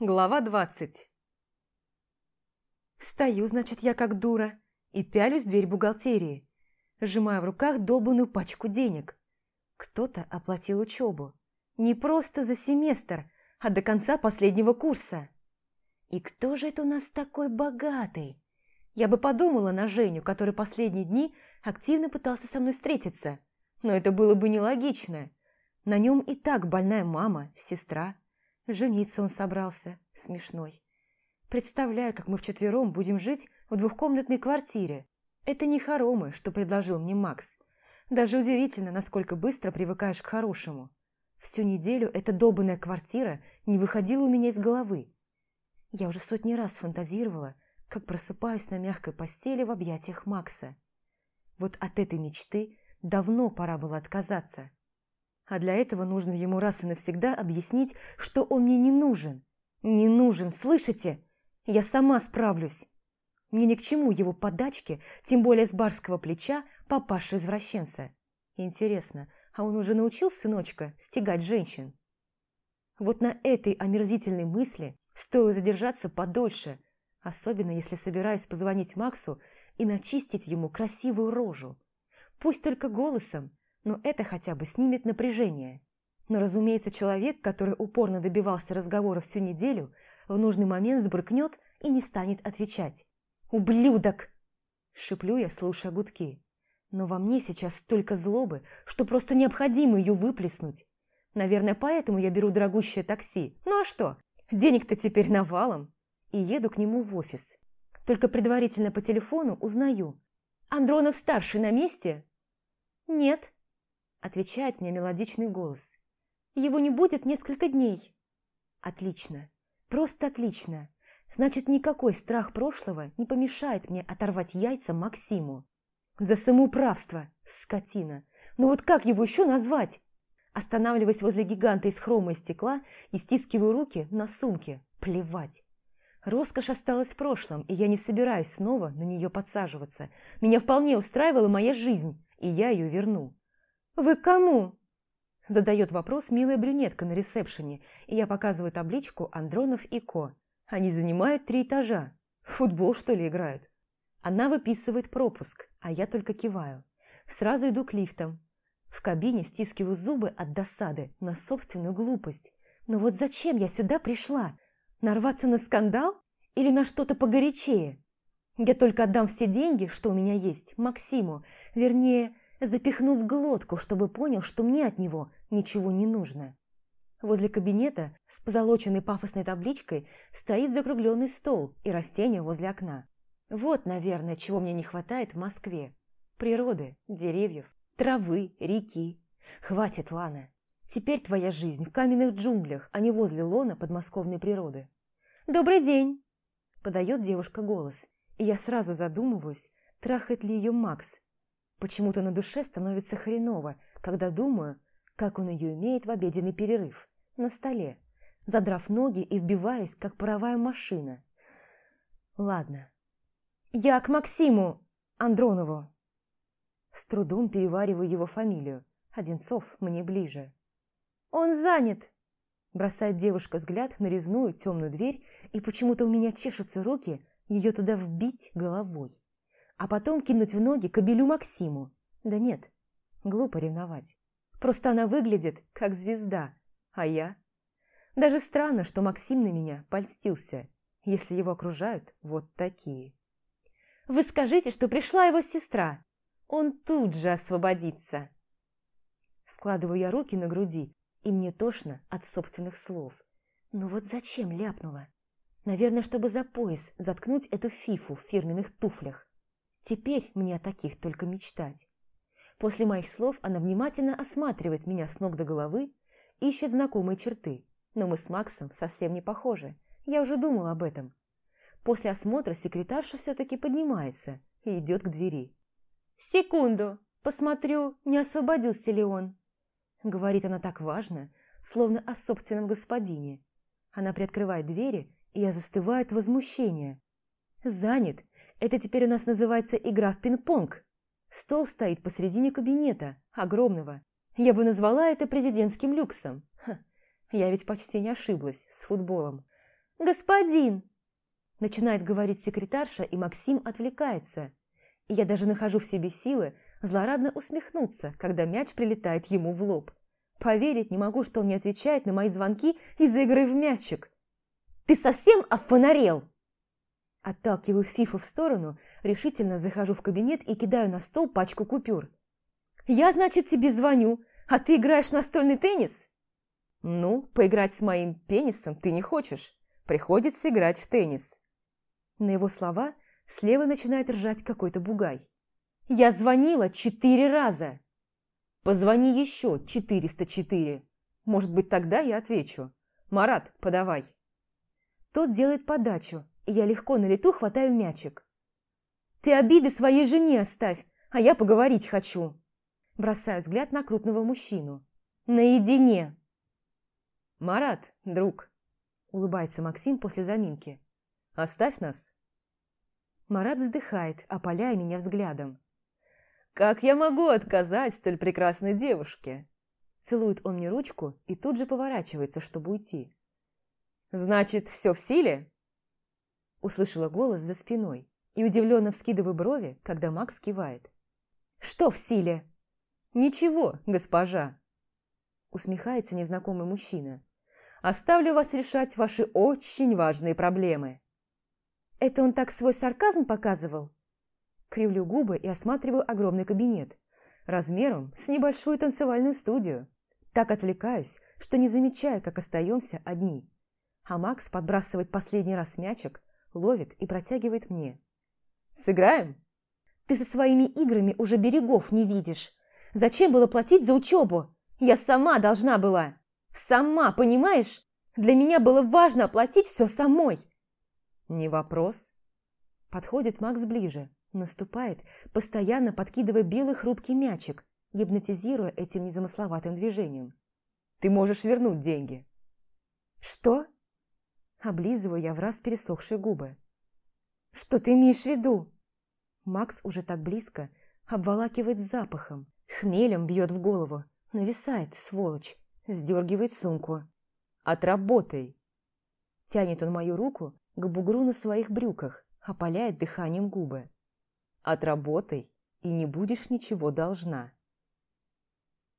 Глава двадцать. Стою, значит, я как дура, и пялюсь в дверь бухгалтерии, сжимая в руках долбанную пачку денег. Кто-то оплатил учебу. Не просто за семестр, а до конца последнего курса. И кто же это у нас такой богатый? Я бы подумала на Женю, который последние дни активно пытался со мной встретиться. Но это было бы нелогично. На нем и так больная мама, сестра, Жениться он собрался, смешной. Представляю, как мы вчетвером будем жить в двухкомнатной квартире. Это не хоромы, что предложил мне Макс. Даже удивительно, насколько быстро привыкаешь к хорошему. Всю неделю эта долбанная квартира не выходила у меня из головы. Я уже сотни раз фантазировала, как просыпаюсь на мягкой постели в объятиях Макса. Вот от этой мечты давно пора было отказаться. А для этого нужно ему раз и навсегда объяснить, что он мне не нужен. Не нужен, слышите? Я сама справлюсь. Мне ни к чему его подачки, тем более с барского плеча папаши-извращенца. Интересно, а он уже научил сыночка стегать женщин? Вот на этой омерзительной мысли стоило задержаться подольше, особенно если собираюсь позвонить Максу и начистить ему красивую рожу. Пусть только голосом, но это хотя бы снимет напряжение. Но, разумеется, человек, который упорно добивался разговора всю неделю, в нужный момент сбрыкнет и не станет отвечать. «Ублюдок!» – шиплю я, слушая гудки. Но во мне сейчас столько злобы, что просто необходимо ее выплеснуть. Наверное, поэтому я беру дорогущее такси. Ну а что? Денег-то теперь навалом. И еду к нему в офис. Только предварительно по телефону узнаю. «Андронов-старший на месте?» «Нет», Отвечает мне мелодичный голос. Его не будет несколько дней. Отлично. Просто отлично. Значит, никакой страх прошлого не помешает мне оторвать яйца Максиму. За самоуправство, скотина. Но ну вот как его еще назвать? Останавливаясь возле гиганта из хрома и стекла и стискиваю руки на сумке. Плевать. Роскошь осталась в прошлом, и я не собираюсь снова на нее подсаживаться. Меня вполне устраивала моя жизнь, и я ее верну. «Вы кому?» Задает вопрос милая брюнетка на ресепшене, и я показываю табличку «Андронов и Ко». Они занимают три этажа. Футбол, что ли, играют? Она выписывает пропуск, а я только киваю. Сразу иду к лифтам. В кабине стискиваю зубы от досады на собственную глупость. Но вот зачем я сюда пришла? Нарваться на скандал? Или на что-то погорячее? Я только отдам все деньги, что у меня есть, Максиму. Вернее, запихнув глотку, чтобы понял, что мне от него ничего не нужно. Возле кабинета с позолоченной пафосной табличкой стоит закругленный стол и растения возле окна. Вот, наверное, чего мне не хватает в Москве. Природы, деревьев, травы, реки. Хватит, Лана. Теперь твоя жизнь в каменных джунглях, а не возле лона подмосковной природы. «Добрый день!» – подает девушка голос, и я сразу задумываюсь, трахает ли ее Макс, Почему-то на душе становится хреново, когда думаю, как он ее имеет в обеденный перерыв, на столе, задрав ноги и вбиваясь, как паровая машина. Ладно. Я к Максиму Андронову. С трудом перевариваю его фамилию. Одинцов мне ближе. Он занят. Бросает девушка взгляд на резную темную дверь, и почему-то у меня чешутся руки ее туда вбить головой а потом кинуть в ноги кобелю Максиму. Да нет, глупо ревновать. Просто она выглядит как звезда, а я... Даже странно, что Максим на меня польстился, если его окружают вот такие. «Вы скажите, что пришла его сестра. Он тут же освободится». Складываю я руки на груди, и мне тошно от собственных слов. Но вот зачем ляпнула? Наверное, чтобы за пояс заткнуть эту фифу в фирменных туфлях. Теперь мне о таких только мечтать. После моих слов она внимательно осматривает меня с ног до головы, ищет знакомые черты, но мы с Максом совсем не похожи. Я уже думал об этом. После осмотра секретарша все-таки поднимается и идет к двери. «Секунду, посмотрю, не освободился ли он», — говорит она так важно, словно о собственном господине. Она приоткрывает двери, и я застываю от возмущения. «Занят это теперь у нас называется игра в пинг-понг. Стол стоит посредине кабинета, огромного. Я бы назвала это президентским люксом. Ха, я ведь почти не ошиблась с футболом. господин!» Начинает говорить секретарша, и Максим отвлекается. И я даже нахожу в себе силы злорадно усмехнуться, когда мяч прилетает ему в лоб. Поверить не могу, что он не отвечает на мои звонки из-за игры в мячик. «Ты совсем офонарел?» Отталкиваю Фифу в сторону, решительно захожу в кабинет и кидаю на стол пачку купюр. «Я, значит, тебе звоню, а ты играешь настольный теннис?» «Ну, поиграть с моим пенисом ты не хочешь. Приходится играть в теннис». На его слова слева начинает ржать какой-то бугай. «Я звонила четыре раза!» «Позвони еще 404. Может быть, тогда я отвечу. Марат, подавай». Тот делает подачу, я легко на лету хватаю мячик. «Ты обиды своей жене оставь, а я поговорить хочу!» Бросаю взгляд на крупного мужчину. «Наедине!» «Марат, друг!» Улыбается Максим после заминки. «Оставь нас!» Марат вздыхает, опаляя меня взглядом. «Как я могу отказать столь прекрасной девушке?» Целует он мне ручку и тут же поворачивается, чтобы уйти. «Значит, все в силе?» Услышала голос за спиной и удивленно вскидываю брови, когда Макс кивает. «Что в силе?» «Ничего, госпожа!» Усмехается незнакомый мужчина. «Оставлю вас решать ваши очень важные проблемы». «Это он так свой сарказм показывал?» Кривлю губы и осматриваю огромный кабинет, размером с небольшую танцевальную студию. Так отвлекаюсь, что не замечаю, как остаемся одни а Макс подбрасывает последний раз мячик, ловит и протягивает мне. «Сыграем?» «Ты со своими играми уже берегов не видишь. Зачем было платить за учебу? Я сама должна была. Сама, понимаешь? Для меня было важно оплатить все самой». «Не вопрос». Подходит Макс ближе, наступает, постоянно подкидывая белый хрупкий мячик, гипнотизируя этим незамысловатым движением. «Ты можешь вернуть деньги». «Что?» Облизываю я в раз пересохшие губы. «Что ты имеешь в виду?» Макс уже так близко, обволакивает запахом, хмелем бьет в голову, нависает, сволочь, сдергивает сумку. «Отработай!» Тянет он мою руку к бугру на своих брюках, опаляет дыханием губы. «Отработай, и не будешь ничего должна».